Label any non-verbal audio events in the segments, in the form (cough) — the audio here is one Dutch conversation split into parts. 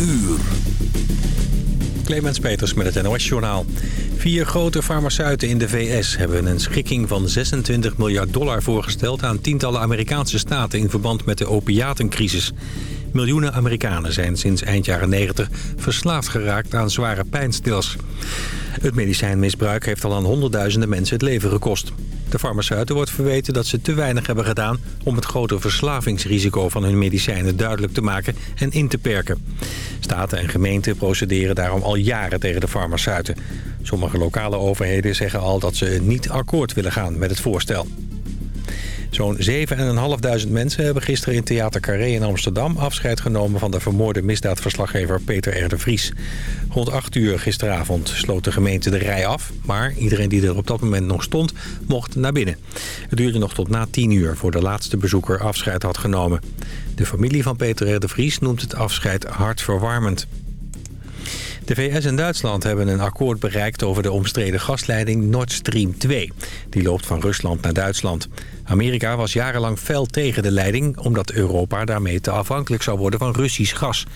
uur. Clemens Peters met het NOS-journaal. Vier grote farmaceuten in de VS hebben een schikking van 26 miljard dollar voorgesteld... aan tientallen Amerikaanse staten in verband met de opiatencrisis. Miljoenen Amerikanen zijn sinds eind jaren 90 verslaafd geraakt aan zware pijnstillers. Het medicijnmisbruik heeft al aan honderdduizenden mensen het leven gekost. De farmaceuten wordt verweten dat ze te weinig hebben gedaan... om het grote verslavingsrisico van hun medicijnen duidelijk te maken en in te perken. Staten en gemeenten procederen daarom al jaren tegen de farmaceuten. Sommige lokale overheden zeggen al dat ze niet akkoord willen gaan met het voorstel. Zo'n 7.500 mensen hebben gisteren in Theater Carré in Amsterdam... afscheid genomen van de vermoorde misdaadverslaggever Peter R. de Vries. Rond 8 uur gisteravond sloot de gemeente de rij af... maar iedereen die er op dat moment nog stond, mocht naar binnen. Het duurde nog tot na 10 uur voor de laatste bezoeker afscheid had genomen. De familie van Peter R. de Vries noemt het afscheid hartverwarmend. De VS en Duitsland hebben een akkoord bereikt over de omstreden gasleiding Nord Stream 2. Die loopt van Rusland naar Duitsland. Amerika was jarenlang fel tegen de leiding... omdat Europa daarmee te afhankelijk zou worden van Russisch gas.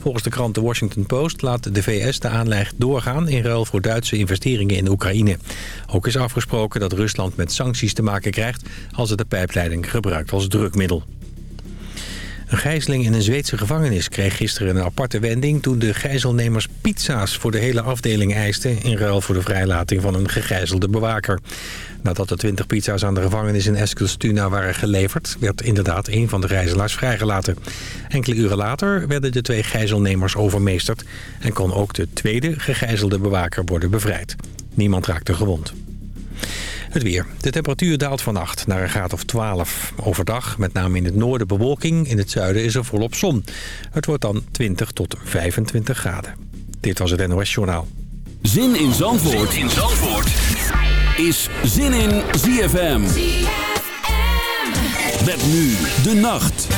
Volgens de krant The Washington Post laat de VS de aanleg doorgaan... in ruil voor Duitse investeringen in Oekraïne. Ook is afgesproken dat Rusland met sancties te maken krijgt... als het de pijpleiding gebruikt als drukmiddel. Een gijzeling in een Zweedse gevangenis kreeg gisteren een aparte wending... toen de gijzelnemers pizza's voor de hele afdeling eisten... in ruil voor de vrijlating van een gegijzelde bewaker. Nadat de 20 pizza's aan de gevangenis in Eskilstuna waren geleverd... werd inderdaad een van de gijzelaars vrijgelaten. Enkele uren later werden de twee gijzelnemers overmeesterd... en kon ook de tweede gegijzelde bewaker worden bevrijd. Niemand raakte gewond. Het weer. De temperatuur daalt vannacht naar een graad of 12. Overdag, met name in het noorden bewolking. In het zuiden is er volop zon. Het wordt dan 20 tot 25 graden. Dit was het NOS Journaal. Zin in Zandvoort, zin in Zandvoort. is Zin in ZFM. ZFM. Met nu de nacht.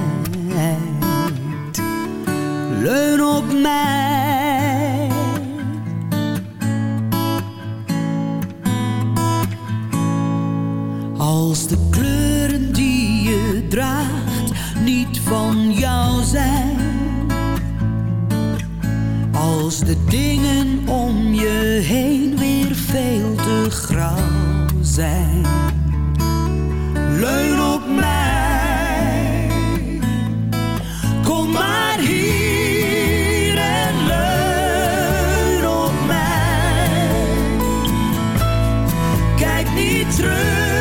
niet terug.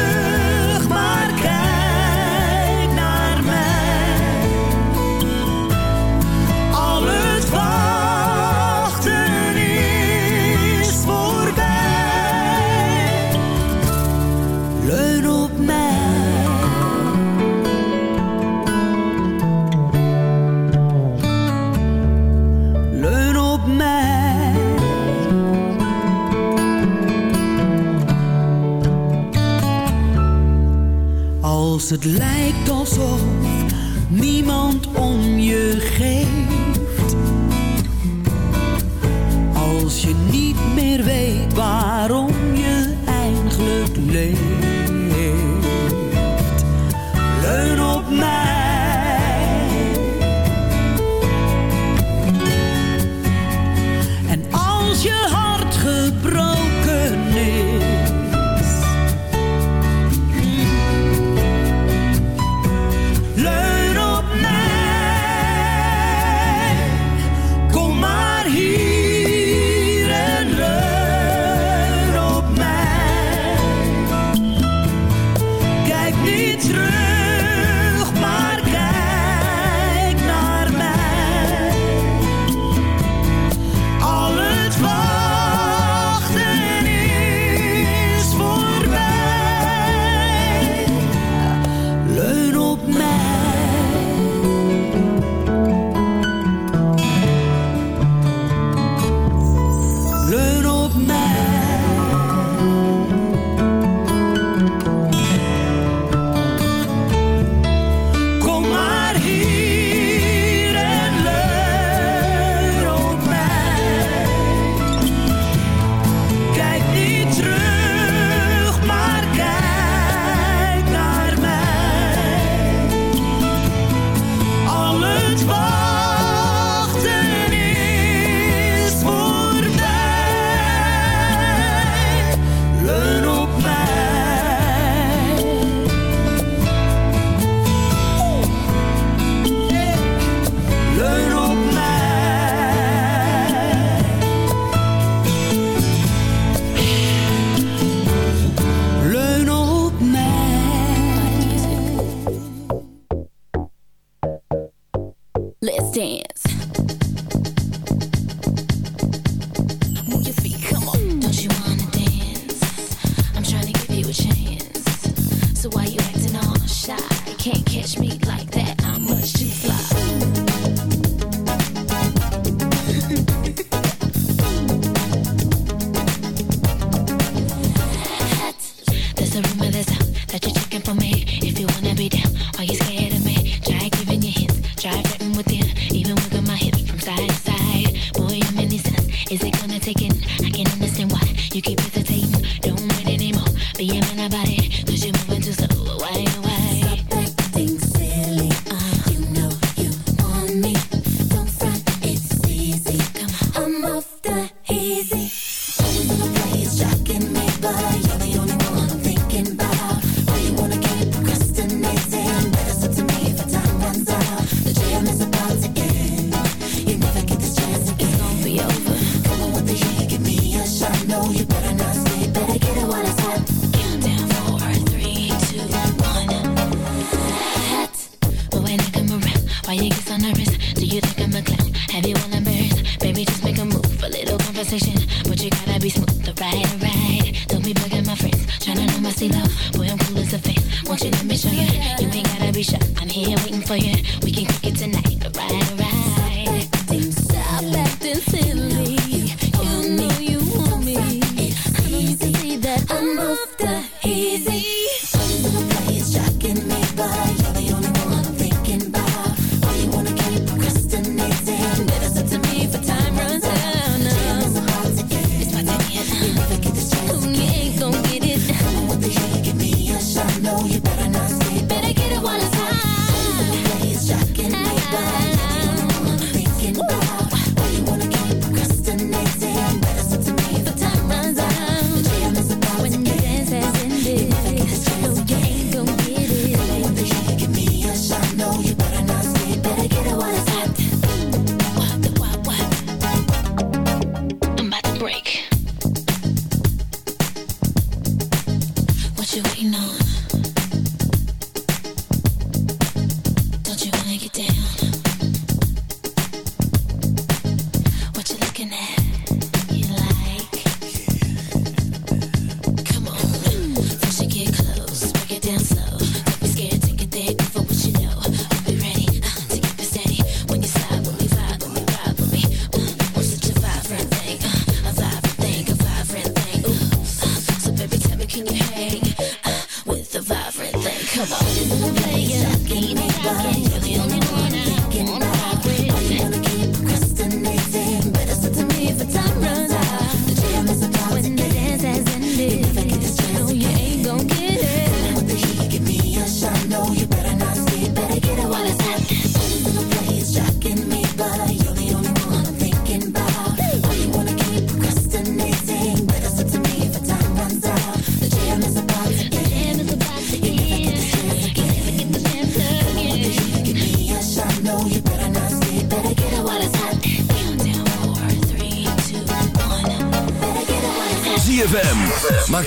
Het lijkt alsof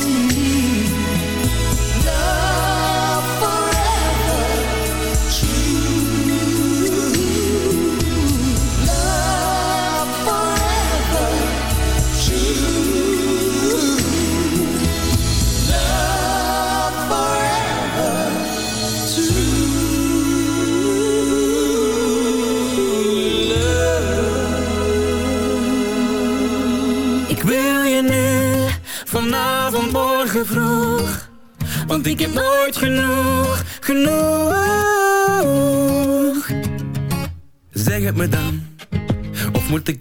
see.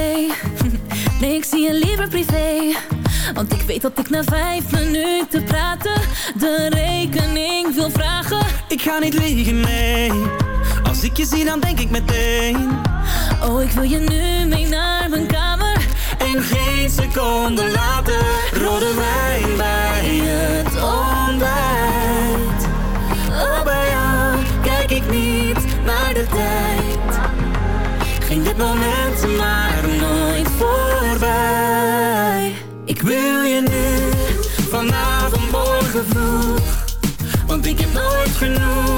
(laughs) Nee, ik zie je liever privé. Want ik weet dat ik na vijf minuten praten de rekening wil vragen. Ik ga niet liegen, nee. Als ik je zie, dan denk ik meteen. Oh, ik wil je nu mee naar mijn kamer. En geen seconde later, rode wijn bij het ontbijt. Oh, bij jou kijk ik niet naar de tijd. Ging dit moment maar nooit voorbij. Ik wil je nu, vanavond, morgen vroeg. Want ik heb nooit genoeg.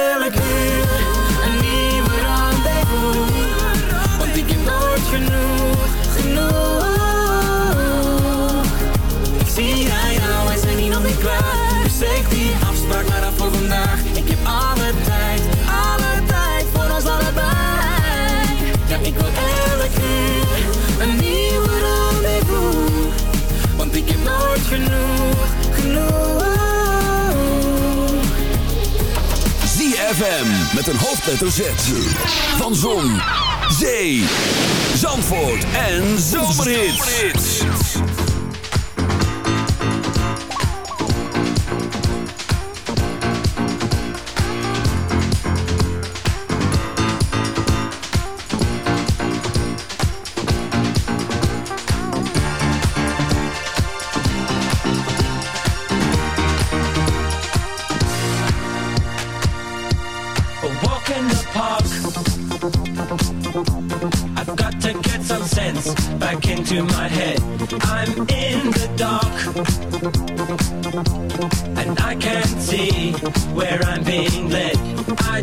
genoeg, genoeg. ZFM met een hoofdletter Z. Van Zon, Zee, Zandvoort en Zomerhits. England. I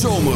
zomer.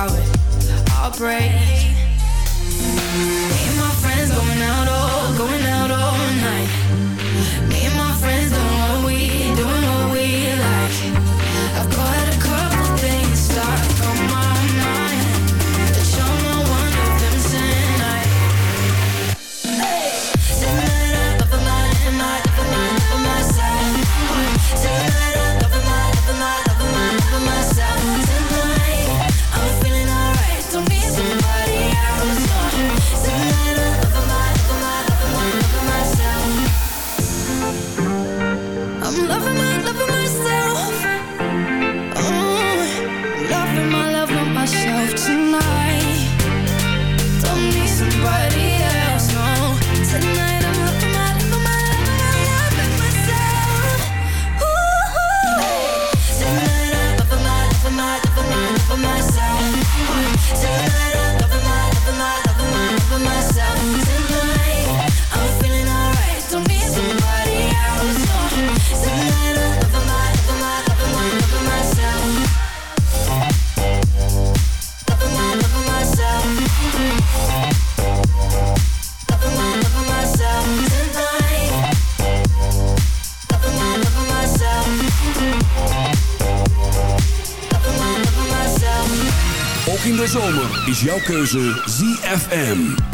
I'll break. is jouw keuze ZFM.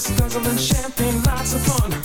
sisters and champagne, lots of fun.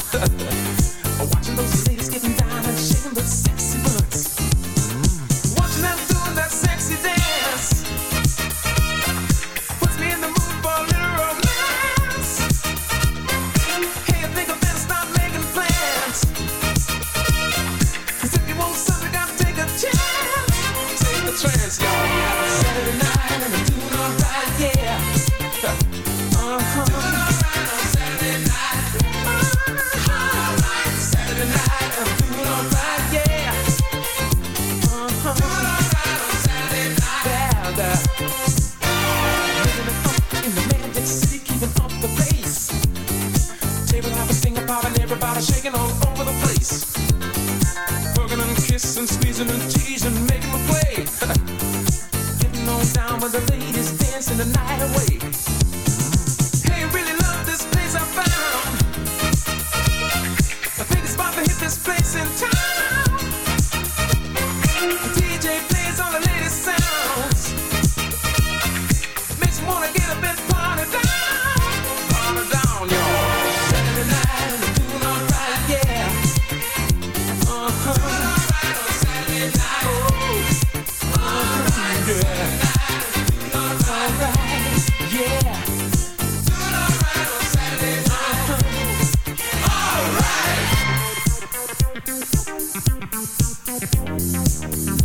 Música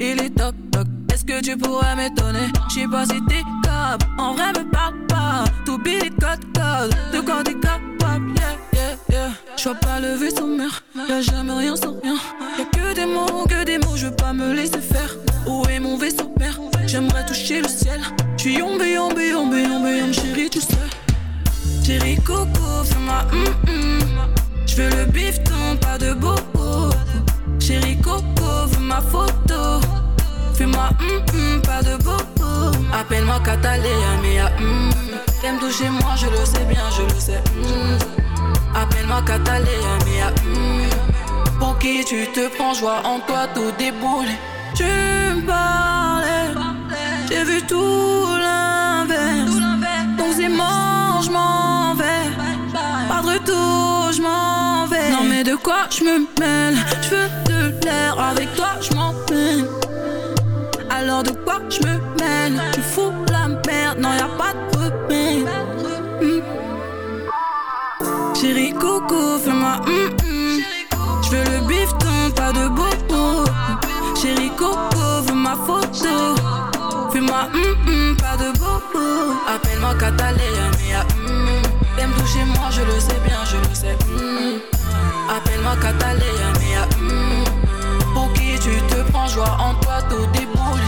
il est toc toc. Est-ce que tu pourrais m'étonner? J'sais pas si t'es capable, en vrai me parle pas. Tout billet code code, de quoi t'es capable, yeah yeah yeah. J'vois pas le vaisseau mère, y'a jamais rien sans rien. Y'a que des mots, que des mots, je veux pas me laisser faire. Où est mon vaisseau mère? J'aimerais toucher le ciel. J'suis yombe, yombe, yombe, yombe, yombe, chérie, tu sais. Chérie Coco, fais-moi hum hum. J'veux le bifton, pas de bobo. Chérie Coco, veux ma photo. Fais-moi hum hum, pas de bobo. Appelle-moi Catalina, mia hum. T'aimes toucher moi, je le sais bien, je le sais. Appelle-moi Catalina, hum. Pour qui tu te prends, joie en toi, tout déboule. Tu me parlais, j'ai vu tout l'inverse. Donc c'est mort, je m'en vais. Pas de retour, je m'en vais. Non mais de quoi je me mêle? Je veux avec toi je m'en mêle. Alors de quoi je me mêle Tu fous la merde, non y a pas de repère. Hmm. Chérie Coco, fais-moi hum hum. Je veux le bifton, pas de bobo. Chérie Coco, veux ma photo. Fais-moi hum hum, pas de bobo. Appelle-moi Catalina, mia hum. T'aimes toucher moi, je le sais bien, je le sais. hum. Appelle-moi Catalina, mia tu te prends, joie en toi, tout déboule.